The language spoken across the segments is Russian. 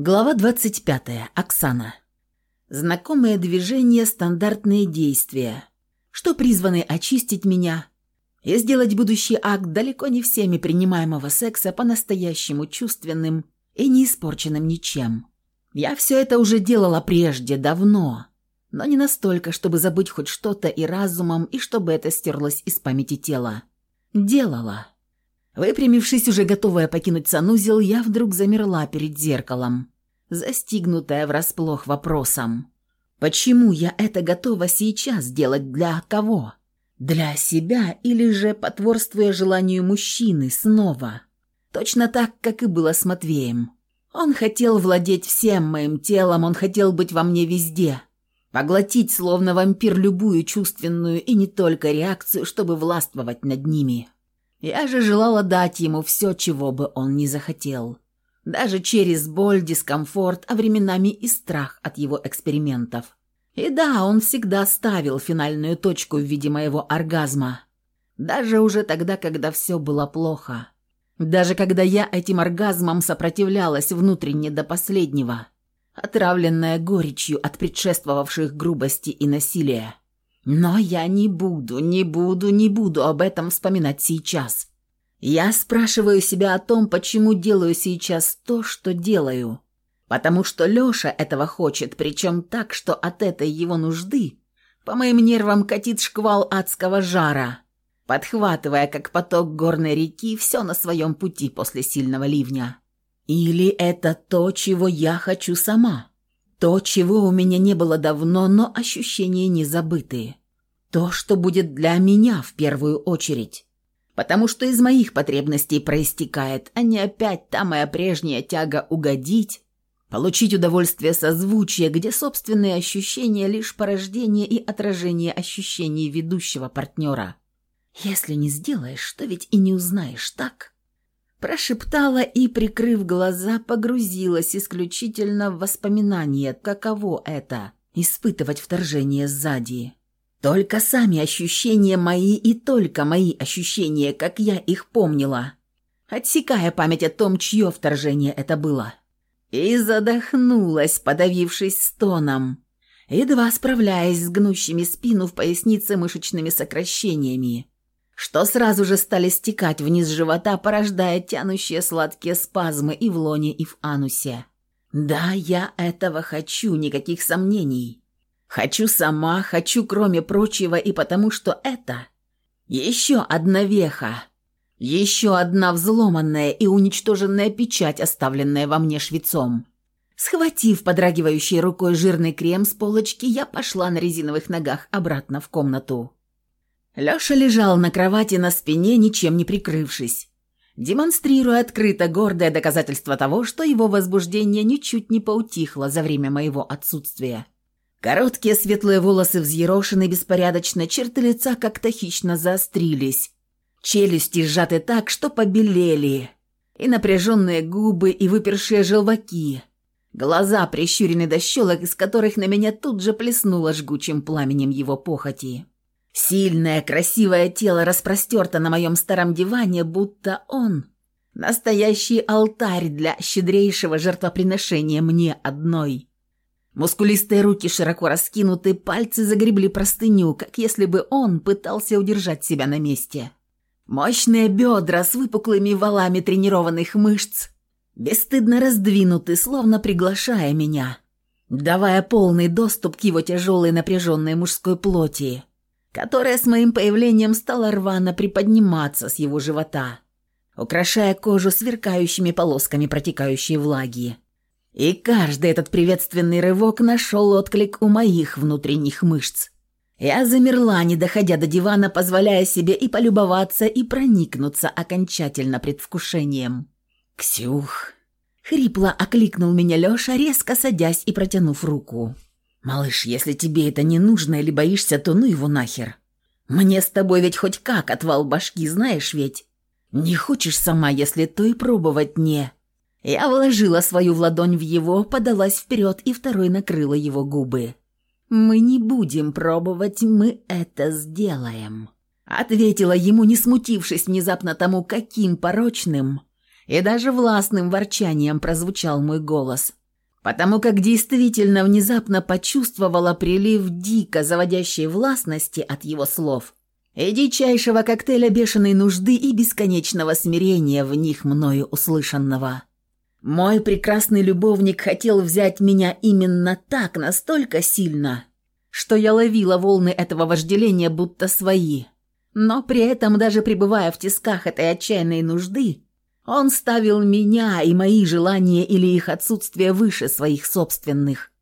Глава 25. Оксана. Знакомые движения, стандартные действия, что призваны очистить меня и сделать будущий акт далеко не всеми принимаемого секса по-настоящему чувственным и не испорченным ничем. Я все это уже делала прежде, давно, но не настолько, чтобы забыть хоть что-то и разумом, и чтобы это стерлось из памяти тела. Делала. Выпрямившись, уже готовая покинуть санузел, я вдруг замерла перед зеркалом, застигнутая врасплох вопросом. Почему я это готова сейчас делать для кого? Для себя или же потворствуя желанию мужчины снова? Точно так, как и было с Матвеем. Он хотел владеть всем моим телом, он хотел быть во мне везде. Поглотить, словно вампир, любую чувственную и не только реакцию, чтобы властвовать над ними. Я же желала дать ему все, чего бы он ни захотел. Даже через боль, дискомфорт, а временами и страх от его экспериментов. И да, он всегда ставил финальную точку в виде моего оргазма. Даже уже тогда, когда все было плохо. Даже когда я этим оргазмом сопротивлялась внутренне до последнего, отравленная горечью от предшествовавших грубости и насилия. Но я не буду, не буду, не буду об этом вспоминать сейчас. Я спрашиваю себя о том, почему делаю сейчас то, что делаю. Потому что Лёша этого хочет, причем так, что от этой его нужды по моим нервам катит шквал адского жара, подхватывая, как поток горной реки, все на своем пути после сильного ливня. Или это то, чего я хочу сама? То, чего у меня не было давно, но ощущения не забытые. То, что будет для меня в первую очередь. Потому что из моих потребностей проистекает, а не опять та моя прежняя тяга угодить, получить удовольствие созвучия, где собственные ощущения лишь порождение и отражение ощущений ведущего партнера. Если не сделаешь, то ведь и не узнаешь, так? Прошептала и, прикрыв глаза, погрузилась исключительно в воспоминания, каково это – испытывать вторжение сзади. Только сами ощущения мои и только мои ощущения, как я их помнила, отсекая память о том, чье вторжение это было. И задохнулась, подавившись стоном, едва справляясь с гнущими спину в пояснице мышечными сокращениями, что сразу же стали стекать вниз живота, порождая тянущие сладкие спазмы и в лоне, и в анусе. Да, я этого хочу, никаких сомнений. Хочу сама, хочу кроме прочего и потому, что это еще одна веха, еще одна взломанная и уничтоженная печать, оставленная во мне швецом. Схватив подрагивающей рукой жирный крем с полочки, я пошла на резиновых ногах обратно в комнату. Лёша лежал на кровати на спине, ничем не прикрывшись, демонстрируя открыто гордое доказательство того, что его возбуждение ничуть не поутихло за время моего отсутствия. Короткие светлые волосы взъерошены беспорядочно, черты лица как-то хищно заострились. Челюсти сжаты так, что побелели. И напряженные губы, и выпершие желваки. Глаза прищурены до щелок, из которых на меня тут же плеснуло жгучим пламенем его похоти. Сильное, красивое тело распростерто на моем старом диване, будто он — настоящий алтарь для щедрейшего жертвоприношения мне одной. Мускулистые руки широко раскинуты, пальцы загребли простыню, как если бы он пытался удержать себя на месте. Мощные бедра с выпуклыми валами тренированных мышц бесстыдно раздвинуты, словно приглашая меня, давая полный доступ к его тяжелой напряженной мужской плоти которая с моим появлением стала рвано приподниматься с его живота, украшая кожу сверкающими полосками протекающей влаги. И каждый этот приветственный рывок нашел отклик у моих внутренних мышц. Я замерла, не доходя до дивана, позволяя себе и полюбоваться, и проникнуться окончательно предвкушением. «Ксюх!» — хрипло окликнул меня Лёша, резко садясь и протянув руку. «Малыш, если тебе это не нужно или боишься, то ну его нахер. Мне с тобой ведь хоть как отвал башки, знаешь ведь? Не хочешь сама, если то и пробовать не...» Я вложила свою в ладонь в его, подалась вперед и второй накрыла его губы. «Мы не будем пробовать, мы это сделаем», — ответила ему, не смутившись внезапно тому, каким порочным и даже властным ворчанием прозвучал мой голос — потому как действительно внезапно почувствовала прилив дико заводящей властности от его слов и дичайшего коктейля бешеной нужды и бесконечного смирения в них мною услышанного. Мой прекрасный любовник хотел взять меня именно так, настолько сильно, что я ловила волны этого вожделения будто свои. Но при этом, даже пребывая в тисках этой отчаянной нужды, он ставил меня и мои желания или их отсутствие выше своих собственных.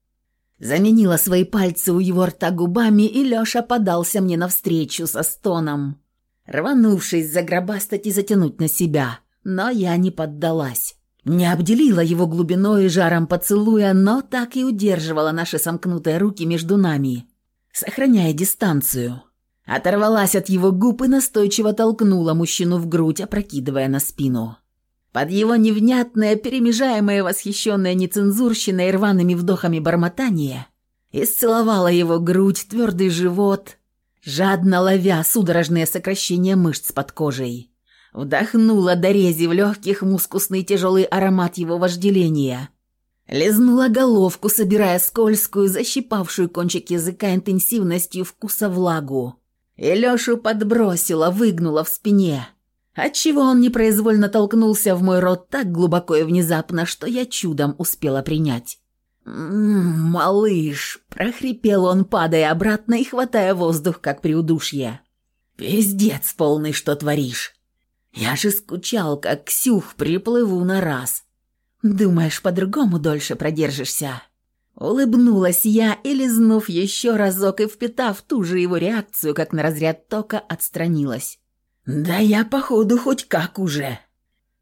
Заменила свои пальцы у его рта губами, и Лёша подался мне навстречу со стоном, рванувшись загробастать и затянуть на себя. Но я не поддалась. Не обделила его глубиной и жаром поцелуя, но так и удерживала наши сомкнутые руки между нами, сохраняя дистанцию. Оторвалась от его губ и настойчиво толкнула мужчину в грудь, опрокидывая на спину. Под его невнятное, перемежаемое восхищенное нецензурщиной и рваными вдохами бормотание исцеловала его грудь, твердый живот, жадно ловя судорожные сокращения мышц под кожей. Вдохнула до рези в легких мускусный тяжелый аромат его вожделения. Лизнула головку, собирая скользкую, защипавшую кончик языка интенсивностью вкуса влагу. И Лешу подбросила, выгнула в спине отчего он непроизвольно толкнулся в мой рот так глубоко и внезапно, что я чудом успела принять. «М-м, «Малыш!» – прохрипел он, падая обратно и хватая воздух, как при удушье. «Пиздец полный, что творишь! Я же скучал, как Ксюх, приплыву на раз. Думаешь, по-другому дольше продержишься?» Улыбнулась я и, лизнув еще разок и впитав ту же его реакцию, как на разряд тока, отстранилась. «Да я, походу, хоть как уже».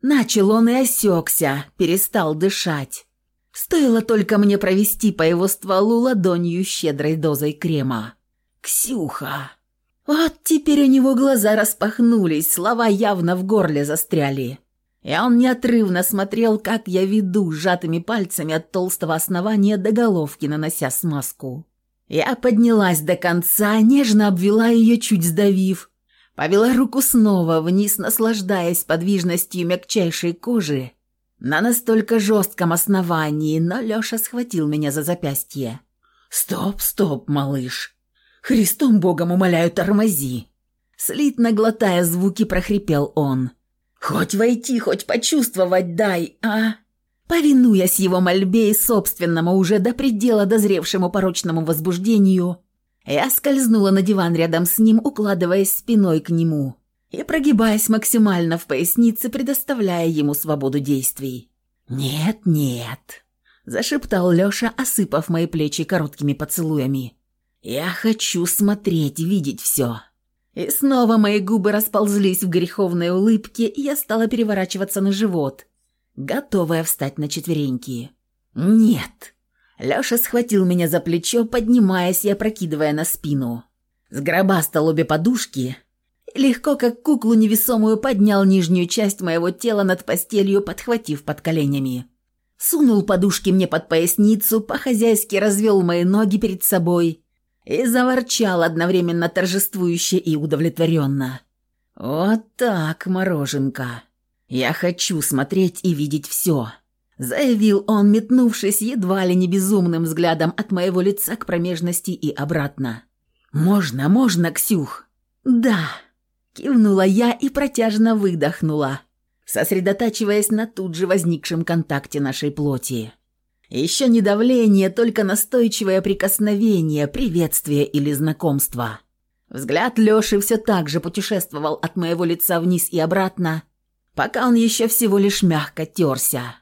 Начал он и осекся, перестал дышать. Стоило только мне провести по его стволу ладонью щедрой дозой крема. «Ксюха!» Вот теперь у него глаза распахнулись, слова явно в горле застряли. И он неотрывно смотрел, как я веду сжатыми пальцами от толстого основания до головки, нанося смазку. Я поднялась до конца, нежно обвела ее, чуть сдавив, Повела руку снова вниз, наслаждаясь подвижностью мягчайшей кожи на настолько жестком основании, но Леша схватил меня за запястье. «Стоп, стоп, малыш! Христом Богом умоляю, тормози!» Слитно глотая звуки, прохрипел он. «Хоть войти, хоть почувствовать дай, а?» Повинуясь его мольбе и собственному уже до предела дозревшему порочному возбуждению, я скользнула на диван рядом с ним, укладываясь спиной к нему и прогибаясь максимально в пояснице, предоставляя ему свободу действий. «Нет, нет», – зашептал Лёша, осыпав мои плечи короткими поцелуями. «Я хочу смотреть, видеть все». И снова мои губы расползлись в греховной улыбке, и я стала переворачиваться на живот, готовая встать на четвереньки. «Нет», Лёша схватил меня за плечо, поднимаясь и опрокидывая на спину. Сгробастал обе подушки легко, как куклу невесомую, поднял нижнюю часть моего тела над постелью, подхватив под коленями. Сунул подушки мне под поясницу, по-хозяйски развел мои ноги перед собой и заворчал одновременно торжествующе и удовлетворенно. «Вот так, мороженка. Я хочу смотреть и видеть все заявил он, метнувшись едва ли не безумным взглядом от моего лица к промежности и обратно. «Можно, можно, Ксюх?» «Да», – кивнула я и протяжно выдохнула, сосредотачиваясь на тут же возникшем контакте нашей плоти. Еще не давление, только настойчивое прикосновение, приветствие или знакомство. Взгляд Лёши все так же путешествовал от моего лица вниз и обратно, пока он еще всего лишь мягко терся.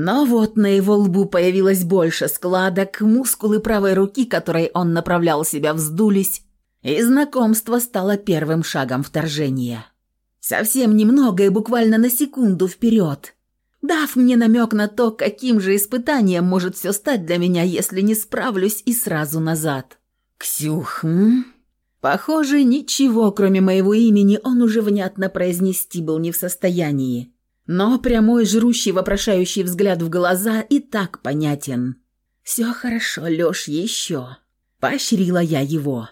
Но вот на его лбу появилось больше складок, мускулы правой руки, которой он направлял себя, вздулись, и знакомство стало первым шагом вторжения. Совсем немного и буквально на секунду вперед, дав мне намек на то, каким же испытанием может все стать для меня, если не справлюсь и сразу назад. «Ксюх, м?» Похоже, ничего, кроме моего имени, он уже внятно произнести был не в состоянии. Но прямой жрущий вопрошающий взгляд в глаза и так понятен. «Все хорошо, Лёш, еще», – поощрила я его.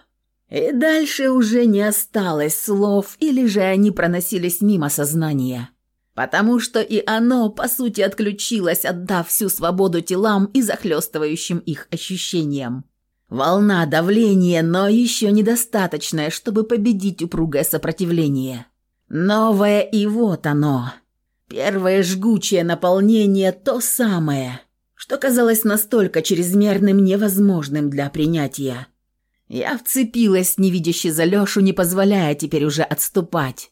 И дальше уже не осталось слов, или же они проносились мимо сознания. Потому что и оно, по сути, отключилось, отдав всю свободу телам и захлестывающим их ощущениям. Волна давления, но еще недостаточная, чтобы победить упругое сопротивление. Новое и вот оно. Первое жгучее наполнение, то самое, что казалось настолько чрезмерным невозможным для принятия. Я вцепилась невидяще за Лешу, не позволяя теперь уже отступать.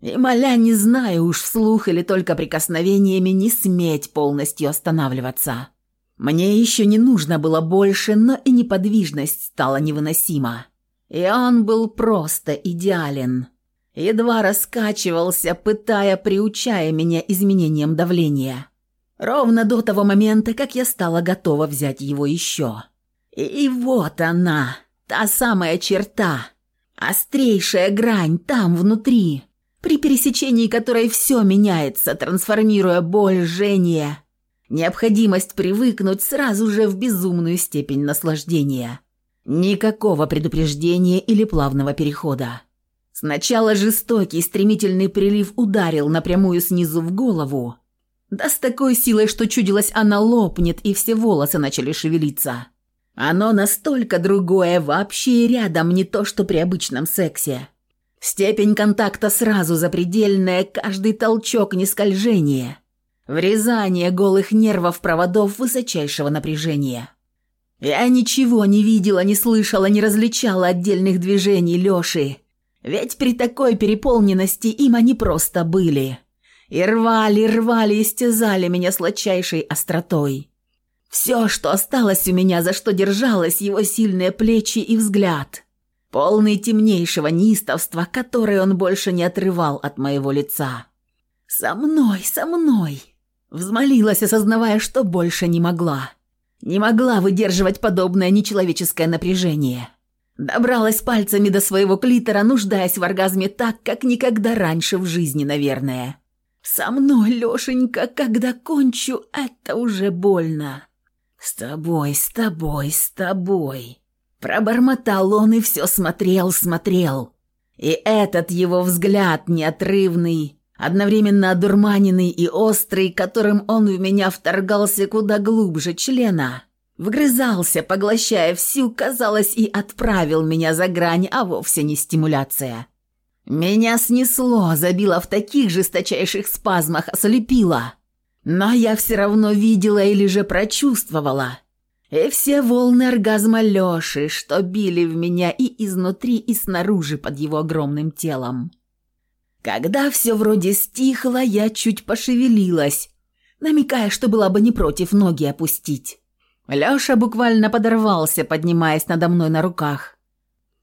И моля, не знаю уж вслух или только прикосновениями, не сметь полностью останавливаться. Мне еще не нужно было больше, но и неподвижность стала невыносима. И он был просто идеален. Едва раскачивался, пытая, приучая меня изменением давления. Ровно до того момента, как я стала готова взять его еще. И вот она, Та самая черта, острейшая грань там, внутри, при пересечении которой все меняется, трансформируя боль, жжение, необходимость привыкнуть сразу же в безумную степень наслаждения. Никакого предупреждения или плавного перехода. Сначала жестокий стремительный прилив ударил напрямую снизу в голову, да с такой силой, что чудилось она лопнет, и все волосы начали шевелиться. Оно настолько другое, вообще рядом, не то что при обычном сексе. Степень контакта сразу запредельная, каждый толчок не скольжение. Врезание голых нервов проводов высочайшего напряжения. Я ничего не видела, не слышала, не различала отдельных движений Лёши. Ведь при такой переполненности им они просто были. И рвали, рвали, истязали меня сладчайшей остротой. Все, что осталось у меня, за что держалось его сильные плечи и взгляд, полный темнейшего неистовства, которое он больше не отрывал от моего лица. «Со мной, со мной!» Взмолилась, осознавая, что больше не могла. Не могла выдерживать подобное нечеловеческое напряжение. Добралась пальцами до своего клитора, нуждаясь в оргазме так, как никогда раньше в жизни, наверное. «Со мной, Лешенька, когда кончу, это уже больно». «С тобой, с тобой, с тобой!» Пробормотал он и все смотрел, смотрел. И этот его взгляд неотрывный, одновременно одурманенный и острый, которым он в меня вторгался куда глубже члена, вгрызался, поглощая всю, казалось, и отправил меня за грань, а вовсе не стимуляция. Меня снесло, забило в таких жесточайших спазмах, ослепило. Но я все равно видела или же прочувствовала. И все волны оргазма Лёши, что били в меня и изнутри, и снаружи под его огромным телом. Когда все вроде стихло, я чуть пошевелилась, намекая, что была бы не против ноги опустить. Лёша буквально подорвался, поднимаясь надо мной на руках.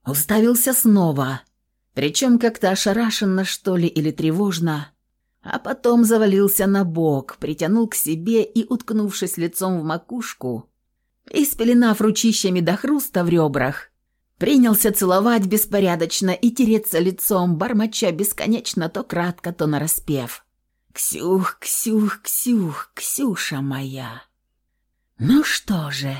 Уставился снова, причем как-то ошарашенно, что ли, или тревожно а потом завалился на бок, притянул к себе и, уткнувшись лицом в макушку, и спеленав ручищами до хруста в ребрах, принялся целовать беспорядочно и тереться лицом, бормоча бесконечно то кратко, то нараспев. «Ксюх, Ксюх, Ксюх, Ксюша моя!» «Ну что же...»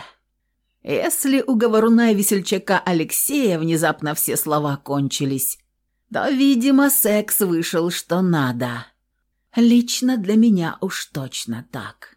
Если у говоруна и весельчака Алексея внезапно все слова кончились, то, видимо, секс вышел что надо. Лично для меня уж точно так.